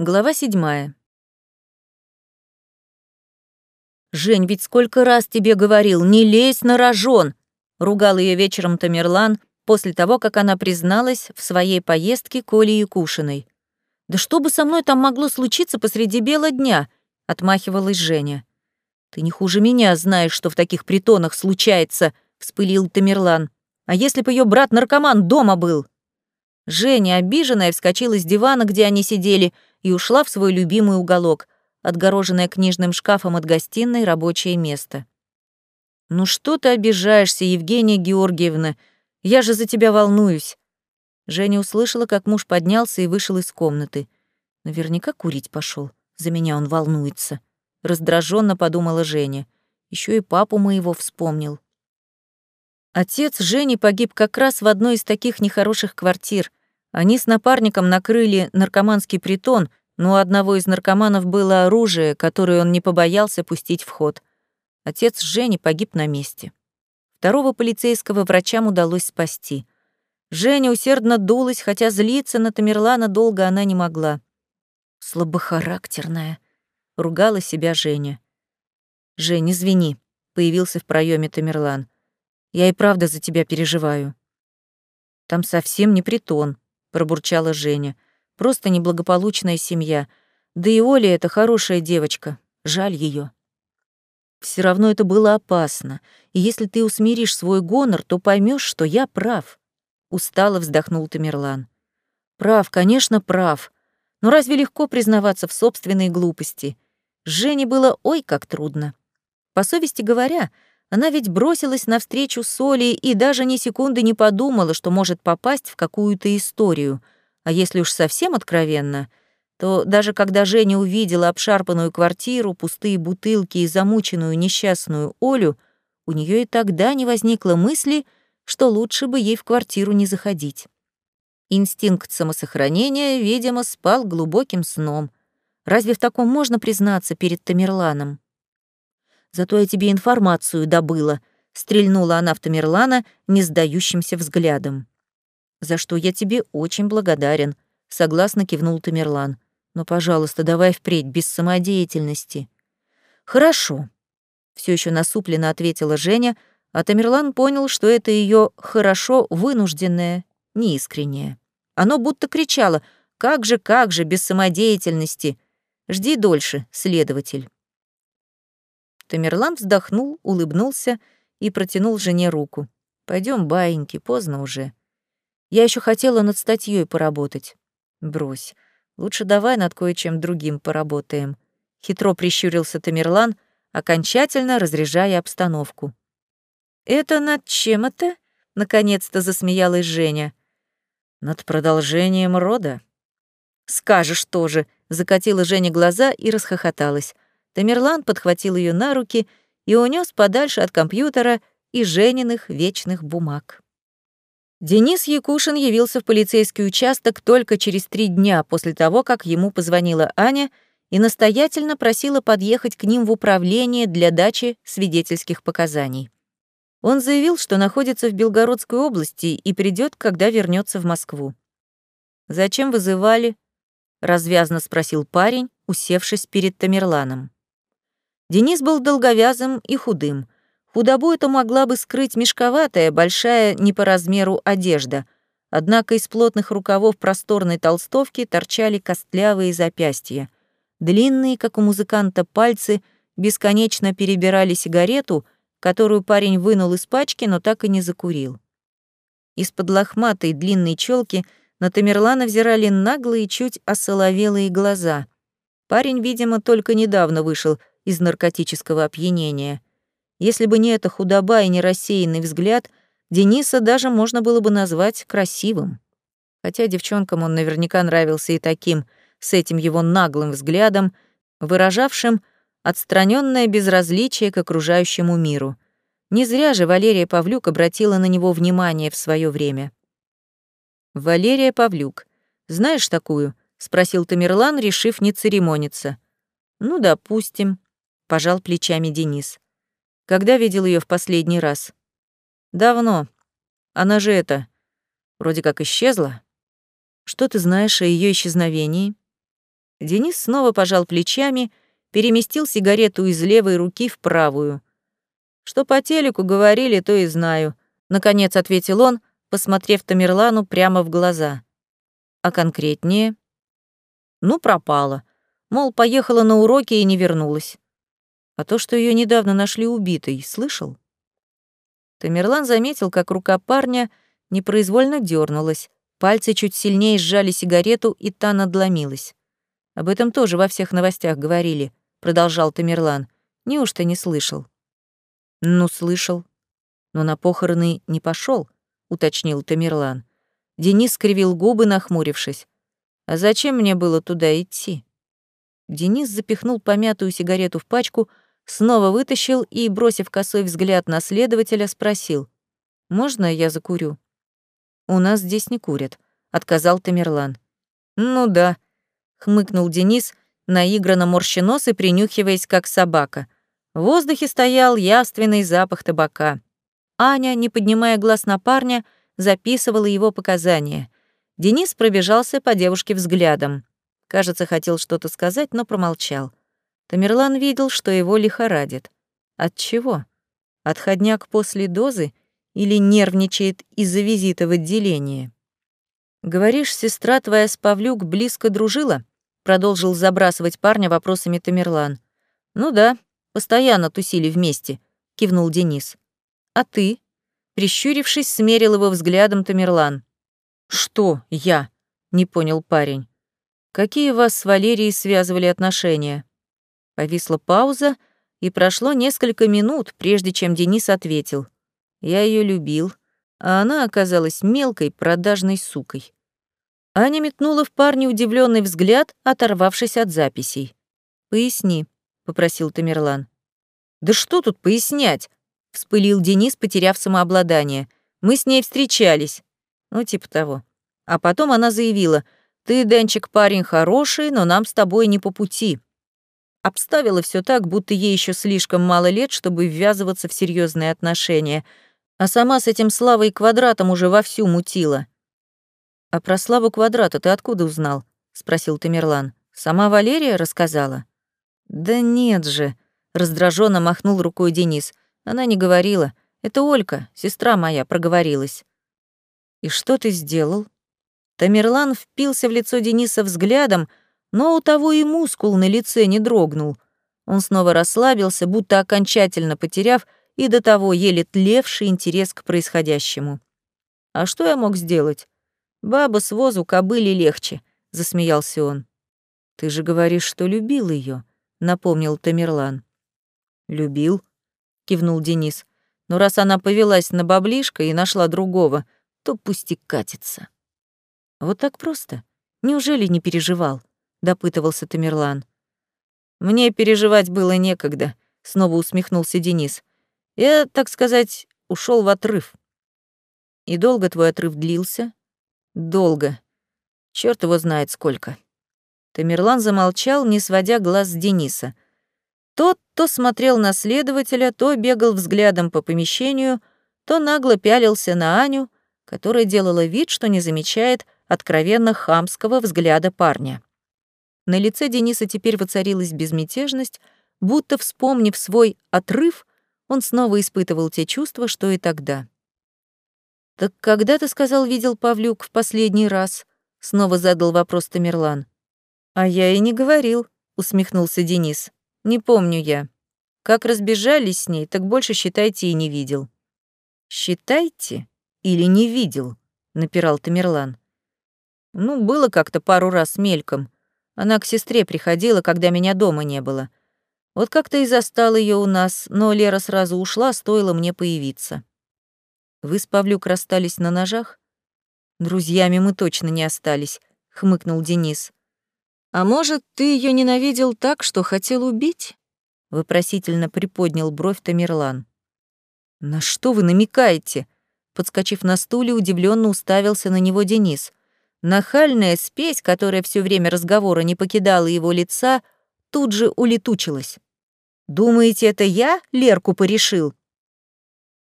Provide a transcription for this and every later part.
Глава седьмая. «Жень, ведь сколько раз тебе говорил, не лезь на рожон!» — ругал ее вечером Тамерлан после того, как она призналась в своей поездке к Оле Якушиной. «Да что бы со мной там могло случиться посреди бела дня?» — отмахивалась Женя. «Ты не хуже меня знаешь, что в таких притонах случается», — вспылил Тамерлан. «А если бы ее брат-наркоман дома был?» Женя, обиженная, вскочила с дивана, где они сидели, — и ушла в свой любимый уголок, отгороженное книжным шкафом от гостиной рабочее место. «Ну что ты обижаешься, Евгения Георгиевна? Я же за тебя волнуюсь». Женя услышала, как муж поднялся и вышел из комнаты. Наверняка курить пошел. За меня он волнуется. Раздраженно подумала Женя. Еще и папу моего вспомнил. Отец Жени погиб как раз в одной из таких нехороших квартир. Они с напарником накрыли наркоманский притон, но у одного из наркоманов было оружие, которое он не побоялся пустить в ход. Отец Жени погиб на месте. Второго полицейского врачам удалось спасти. Женя усердно дулась, хотя злиться на Тамерлана долго она не могла. «Слабохарактерная», — ругала себя Женя. «Жень, извини», — появился в проеме Тамерлан. «Я и правда за тебя переживаю». «Там совсем не притон», — пробурчала Женя. «Просто неблагополучная семья. Да и Оля — это хорошая девочка. Жаль ее. Все равно это было опасно. И если ты усмиришь свой гонор, то поймешь, что я прав». Устало вздохнул Тамерлан. «Прав, конечно, прав. Но разве легко признаваться в собственной глупости? Жене было ой как трудно. По совести говоря, она ведь бросилась навстречу Соли и даже ни секунды не подумала, что может попасть в какую-то историю. А если уж совсем откровенно, то даже когда Женя увидела обшарпанную квартиру, пустые бутылки и замученную несчастную Олю, у нее и тогда не возникло мысли, что лучше бы ей в квартиру не заходить. Инстинкт самосохранения, видимо, спал глубоким сном. Разве в таком можно признаться перед Тамерланом? Зато я тебе информацию добыла», — стрельнула она в Тамерлана не сдающимся взглядом. «За что я тебе очень благодарен», — согласно кивнул Тамерлан. «Но, пожалуйста, давай впредь, без самодеятельности». «Хорошо», — все еще насупленно ответила Женя, а Тамерлан понял, что это ее «хорошо» вынужденное, неискреннее. Оно будто кричало «Как же, как же, без самодеятельности! Жди дольше, следователь». Тамерлан вздохнул, улыбнулся и протянул жене руку. Пойдем, баиньки, поздно уже. Я еще хотела над статьей поработать. Брось. Лучше давай над кое-чем другим поработаем. Хитро прищурился Тамерлан, окончательно разряжая обстановку. Это над чем это? Наконец-то засмеялась Женя. Над продолжением рода. Скажешь тоже, закатила Женя глаза и расхохоталась. Тамерлан подхватил ее на руки и унес подальше от компьютера и Жениных вечных бумаг. Денис Якушин явился в полицейский участок только через три дня после того, как ему позвонила Аня и настоятельно просила подъехать к ним в управление для дачи свидетельских показаний. Он заявил, что находится в Белгородской области и придет, когда вернется в Москву. «Зачем вызывали?» — развязно спросил парень, усевшись перед Тамерланом. Денис был долговязым и худым. Худобу это могла бы скрыть мешковатая, большая не по размеру одежда. Однако из плотных рукавов просторной толстовки торчали костлявые запястья. Длинные, как у музыканта, пальцы бесконечно перебирали сигарету, которую парень вынул из пачки, но так и не закурил. Из-под лохматой длинной челки на Тамерлана взирали наглые, чуть осоловелые глаза. Парень, видимо, только недавно вышел из наркотического опьянения. Если бы не эта худоба и не рассеянный взгляд, Дениса даже можно было бы назвать красивым. Хотя девчонкам он наверняка нравился и таким, с этим его наглым взглядом, выражавшим отстраненное безразличие к окружающему миру. Не зря же Валерия Павлюк обратила на него внимание в свое время. «Валерия Павлюк. Знаешь такую?» — спросил Тамерлан, решив не церемониться. «Ну, допустим», пожал плечами Денис. Когда видел ее в последний раз? Давно. Она же это вроде как исчезла. Что ты знаешь о ее исчезновении? Денис снова пожал плечами, переместил сигарету из левой руки в правую. «Что по телеку говорили, то и знаю», — наконец ответил он, посмотрев Тамерлану прямо в глаза. «А конкретнее?» «Ну, пропала. Мол, поехала на уроки и не вернулась. А то, что ее недавно нашли убитой, слышал?» Тамерлан заметил, как рука парня непроизвольно дернулась, пальцы чуть сильнее сжали сигарету, и та надломилась. Об этом тоже во всех новостях говорили, продолжал Тамерлан. Неужто не слышал? Ну, слышал. Но на похороны не пошел, уточнил Тамерлан. Денис скривил губы, нахмурившись. А зачем мне было туда идти? Денис запихнул помятую сигарету в пачку, снова вытащил и, бросив косой взгляд на следователя, спросил. «Можно я закурю?» «У нас здесь не курят», — отказал Тамерлан. «Ну да», — хмыкнул Денис, наигранно морща нос и принюхиваясь, как собака. В воздухе стоял явственный запах табака. Аня, не поднимая глаз на парня, записывала его показания. Денис пробежался по девушке взглядом. Кажется, хотел что-то сказать, но промолчал. Тамерлан видел, что его лихорадит. От чего? Отходняк после дозы или нервничает из-за визита в отделение? Говоришь, сестра твоя с Павлюк близко дружила? Продолжил забрасывать парня вопросами Тамерлан. Ну да, постоянно тусили вместе, кивнул Денис. А ты? Прищурившись, смерил его взглядом Тамерлан. Что я? Не понял парень. Какие вас с Валерией связывали отношения? Повисла пауза, и прошло несколько минут, прежде чем Денис ответил. Я ее любил, а она оказалась мелкой продажной сукой. Аня метнула в парня удивленный взгляд, оторвавшись от записей. «Поясни», — попросил Тамерлан. «Да что тут пояснять?» — вспылил Денис, потеряв самообладание. «Мы с ней встречались». Ну, типа того. А потом она заявила, «Ты, Денчик, парень хороший, но нам с тобой не по пути обставила все так, будто ей еще слишком мало лет, чтобы ввязываться в серьезные отношения, а сама с этим Славой Квадратом уже вовсю мутила. «А про Славу Квадрата ты откуда узнал?» — спросил Тамерлан. «Сама Валерия рассказала?» «Да нет же», — раздраженно махнул рукой Денис. «Она не говорила. Это Олька, сестра моя, проговорилась». «И что ты сделал?» Тамерлан впился в лицо Дениса взглядом, но у того и мускул на лице не дрогнул. Он снова расслабился, будто окончательно потеряв и до того еле тлевший интерес к происходящему. «А что я мог сделать? Баба с возу кобыли легче», — засмеялся он. «Ты же говоришь, что любил ее, напомнил Тамерлан. «Любил», — кивнул Денис. «Но раз она повелась на баблишко и нашла другого, то пусть и катится». Вот так просто. Неужели не переживал? Допытывался Тамерлан. Мне переживать было некогда, снова усмехнулся Денис. Я, так сказать, ушел в отрыв. И долго твой отрыв длился? Долго. Черт его знает сколько. Тамерлан замолчал, не сводя глаз с Дениса. Тот то смотрел на следователя, то бегал взглядом по помещению, то нагло пялился на Аню, которая делала вид, что не замечает откровенно хамского взгляда парня. На лице Дениса теперь воцарилась безмятежность, будто, вспомнив свой отрыв, он снова испытывал те чувства, что и тогда. «Так когда ты сказал, видел Павлюк в последний раз?» — снова задал вопрос Тамерлан. «А я и не говорил», — усмехнулся Денис. «Не помню я. Как разбежались с ней, так больше, считайте, и не видел». «Считайте или не видел?» — напирал Тамерлан. «Ну, было как-то пару раз мельком», она к сестре приходила, когда меня дома не было. Вот как-то и застал ее у нас, но Лера сразу ушла, стоило мне появиться. Вы с Павлюк расстались на ножах? Друзьями мы точно не остались, хмыкнул Денис. А может, ты ее ненавидел так, что хотел убить? Вопросительно приподнял бровь Тамерлан. На что вы намекаете? Подскочив на стуле, удивленно уставился на него Денис. Нахальная спесь, которая все время разговора не покидала его лица, тут же улетучилась. «Думаете, это я Лерку порешил?»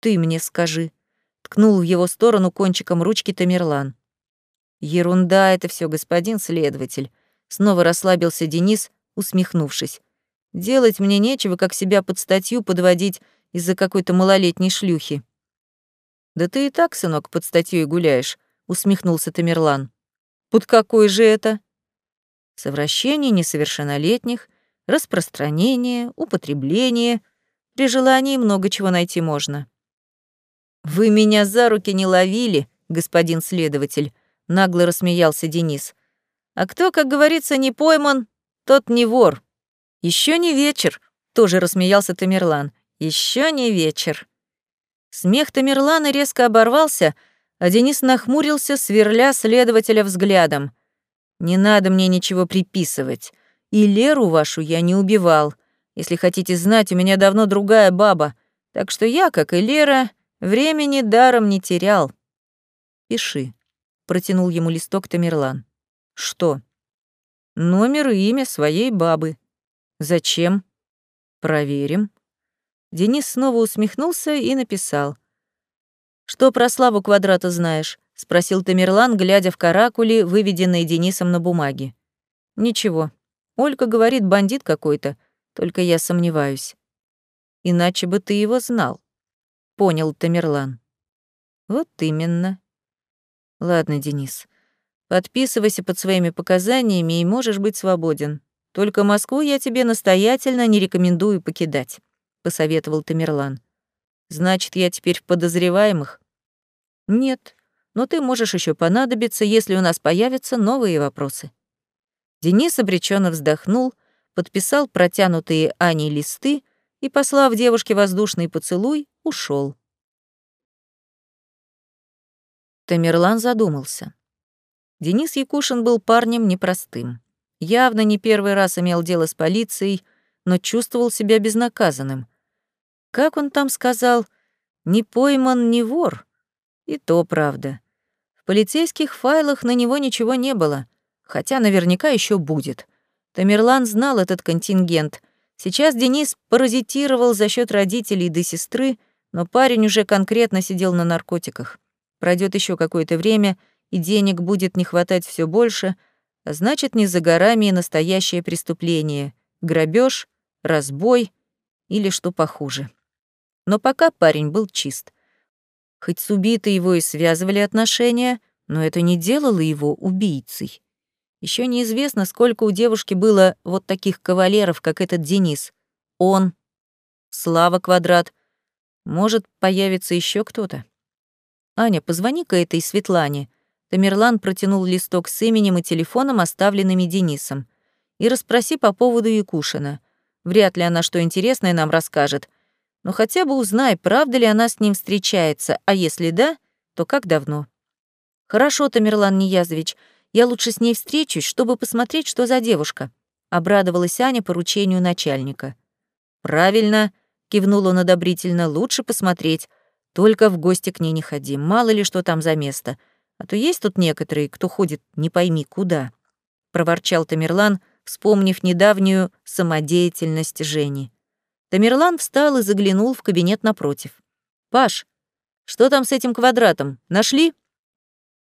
«Ты мне скажи», — ткнул в его сторону кончиком ручки Тамерлан. «Ерунда это все, господин следователь», — Снова расслабился Денис, усмехнувшись. Делать мне нечего, как себя под статью подводить из-за какой-то малолетней шлюхи. Да ты и так, сынок, под статьей гуляешь, усмехнулся Тамерлан. Под какой же это? Совращение несовершеннолетних, распространение, употребление. При желании много чего найти можно. Вы меня за руки не ловили, господин следователь, нагло рассмеялся Денис. А кто, как говорится, не пойман, тот не вор. Еще не вечер, тоже рассмеялся Тамерлан. Еще не вечер. Смех Тамерлана резко оборвался, а Денис нахмурился, сверля следователя взглядом. «Не надо мне ничего приписывать. И Леру вашу я не убивал. Если хотите знать, у меня давно другая баба. Так что я, как и Лера, времени даром не терял». «Пиши», — протянул ему листок Тамерлан. «Что?» «Номер и имя своей бабы». «Зачем?» «Проверим». Денис снова усмехнулся и написал. «Что про Славу Квадрата знаешь?» — спросил Тамерлан, глядя в каракули, выведенные Денисом на бумаге. «Ничего. Олька говорит, бандит какой-то, только я сомневаюсь. Иначе бы ты его знал», — понял Тамерлан. «Вот именно». «Ладно, Денис, подписывайся под своими показаниями и можешь быть свободен. Только Москву я тебе настоятельно не рекомендую покидать». — посоветовал Тамерлан. «Значит, я теперь в подозреваемых?» «Нет, но ты можешь еще понадобиться, если у нас появятся новые вопросы». Денис обреченно вздохнул, подписал протянутые Аней листы и, послав девушке воздушный поцелуй, ушел. Тамерлан задумался. Денис Якушин был парнем непростым. Явно не первый раз имел дело с полицией, но чувствовал себя безнаказанным. Как он там сказал? Не пойман, не вор. И то правда. В полицейских файлах на него ничего не было, хотя наверняка еще будет. Тамерлан знал этот контингент. Сейчас Денис паразитировал за счет родителей до сестры, но парень уже конкретно сидел на наркотиках. Пройдет еще какое-то время, и денег будет не хватать все больше, а значит, не за горами и настоящее преступление — грабеж, разбой или что похуже. Но пока парень был чист. Хоть с убитой его и связывали отношения, но это не делало его убийцей. Еще неизвестно, сколько у девушки было вот таких кавалеров, как этот Денис. Он, Слава Квадрат. Может, появится еще кто-то. Аня, позвони-ка этой Светлане. Тамерлан протянул листок с именем и телефоном, оставленными Денисом. И расспроси по поводу Якушина. Вряд ли она что интересное нам расскажет — но хотя бы узнай, правда ли она с ним встречается, а если да, то как давно. Хорошо, Тамерлан Ниязович, я лучше с ней встречусь, чтобы посмотреть, что за девушка. Обрадовалась Аня поручению начальника. Правильно, кивнул он одобрительно, лучше посмотреть. Только в гости к ней не ходи, мало ли что там за место. А то есть тут некоторые, кто ходит не пойми куда. Проворчал Тамерлан, вспомнив недавнюю самодеятельность Жени. Тамерлан встал и заглянул в кабинет напротив. «Паш, что там с этим квадратом? Нашли?»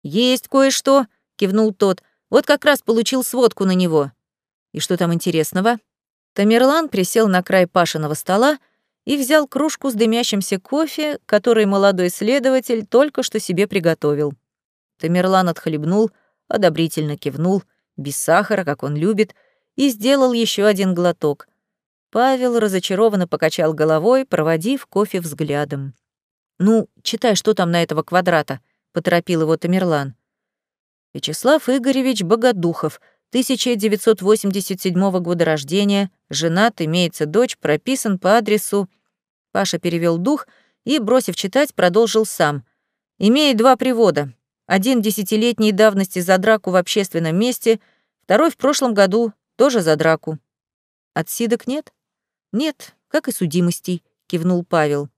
«Есть кое-что», — кивнул тот. «Вот как раз получил сводку на него». «И что там интересного?» Тамерлан присел на край Пашиного стола и взял кружку с дымящимся кофе, который молодой следователь только что себе приготовил. Тамерлан отхлебнул, одобрительно кивнул, без сахара, как он любит, и сделал еще один глоток — Павел разочарованно покачал головой, проводив кофе взглядом. «Ну, читай, что там на этого квадрата», — поторопил его Тамерлан. Вячеслав Игоревич Богодухов, 1987 года рождения, женат, имеется дочь, прописан по адресу... Паша перевел дух и, бросив читать, продолжил сам. Имеет два привода. Один десятилетней давности за драку в общественном месте, второй в прошлом году тоже за драку. Отсидок нет? «Нет, как и судимостей», — кивнул Павел.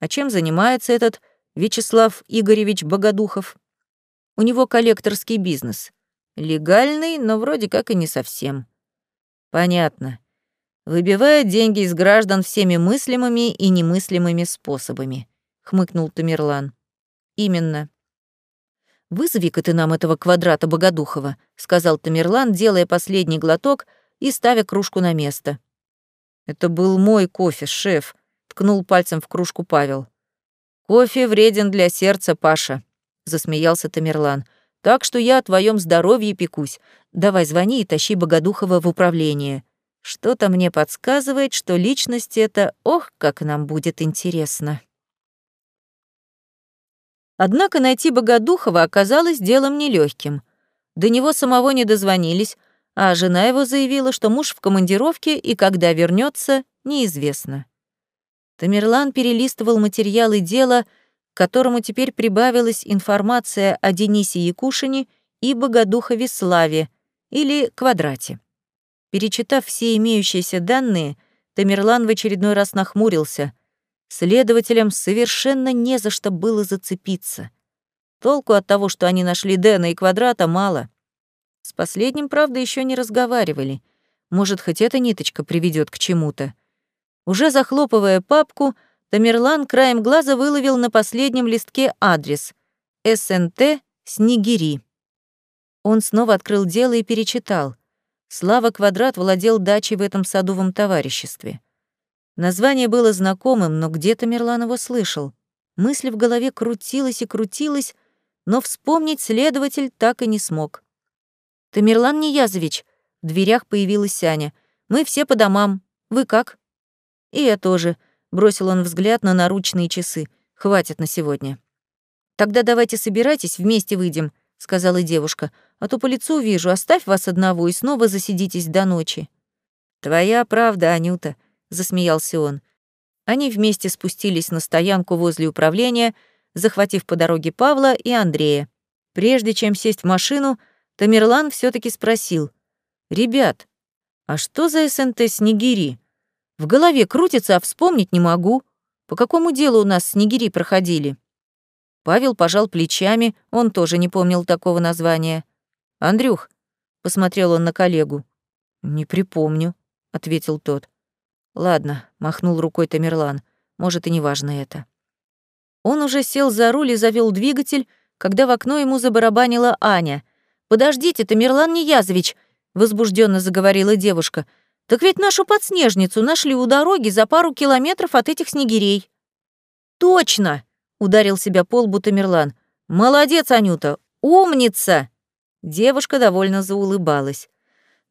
«А чем занимается этот Вячеслав Игоревич Богодухов?» «У него коллекторский бизнес. Легальный, но вроде как и не совсем». «Понятно. Выбивает деньги из граждан всеми мыслимыми и немыслимыми способами», — хмыкнул Тамерлан. «Именно. «Вызови-ка ты нам этого квадрата Богодухова», — сказал Тамерлан, делая последний глоток и ставя кружку на место. «Это был мой кофе, шеф», — ткнул пальцем в кружку Павел. «Кофе вреден для сердца, Паша», — засмеялся Тамерлан. «Так что я о твоем здоровье пекусь. Давай звони и тащи Богодухова в управление. Что-то мне подсказывает, что личность эта, ох, как нам будет интересно». Однако найти Богодухова оказалось делом нелегким. До него самого не дозвонились, а жена его заявила, что муж в командировке и когда вернется, неизвестно. Тамерлан перелистывал материалы дела, к которому теперь прибавилась информация о Денисе Якушине и Богодухове Славе, или Квадрате. Перечитав все имеющиеся данные, Тамерлан в очередной раз нахмурился. Следователям совершенно не за что было зацепиться. Толку от того, что они нашли Дэна и Квадрата, мало. С последним, правда, еще не разговаривали. Может, хоть эта ниточка приведет к чему-то. Уже захлопывая папку, Тамерлан краем глаза выловил на последнем листке адрес «СНТ Снегири». Он снова открыл дело и перечитал. Слава Квадрат владел дачей в этом садовом товариществе. Название было знакомым, но где-то Мерлан его слышал. Мысль в голове крутилась и крутилась, но вспомнить следователь так и не смог. «Тамерлан Ниязович», — в дверях появилась Сяня. «Мы все по домам. Вы как?» «И я тоже», — бросил он взгляд на наручные часы. «Хватит на сегодня». «Тогда давайте собирайтесь, вместе выйдем», — сказала девушка. «А то по лицу вижу, оставь вас одного и снова засидитесь до ночи». «Твоя правда, Анюта», — засмеялся он. Они вместе спустились на стоянку возле управления, захватив по дороге Павла и Андрея. Прежде чем сесть в машину, Тамерлан все таки спросил. «Ребят, а что за СНТ «Снегири»? В голове крутится, а вспомнить не могу. По какому делу у нас «Снегири» проходили?» Павел пожал плечами, он тоже не помнил такого названия. «Андрюх», — посмотрел он на коллегу. «Не припомню», — ответил тот. «Ладно», — махнул рукой Тамерлан, «может, и не важно это». Он уже сел за руль и завел двигатель, когда в окно ему забарабанила Аня. «Подождите, Тамерлан Ниязович», — возбужденно заговорила девушка, «так ведь нашу подснежницу нашли у дороги за пару километров от этих снегирей». «Точно!» — ударил себя по лбу Тамерлан. «Молодец, Анюта! Умница!» Девушка довольно заулыбалась.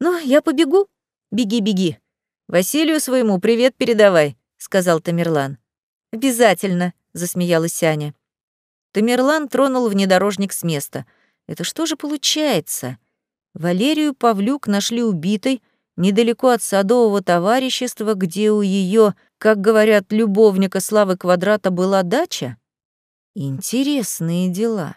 «Ну, я побегу. Беги, беги. «Василию своему привет передавай», — сказал Тамерлан. «Обязательно», — засмеялась Аня. Тамерлан тронул внедорожник с места. «Это что же получается?» Валерию Павлюк нашли убитой недалеко от садового товарищества, где у ее, как говорят, любовника Славы Квадрата была дача? Интересные дела.